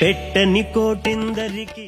పెట్టని కోటిందరికి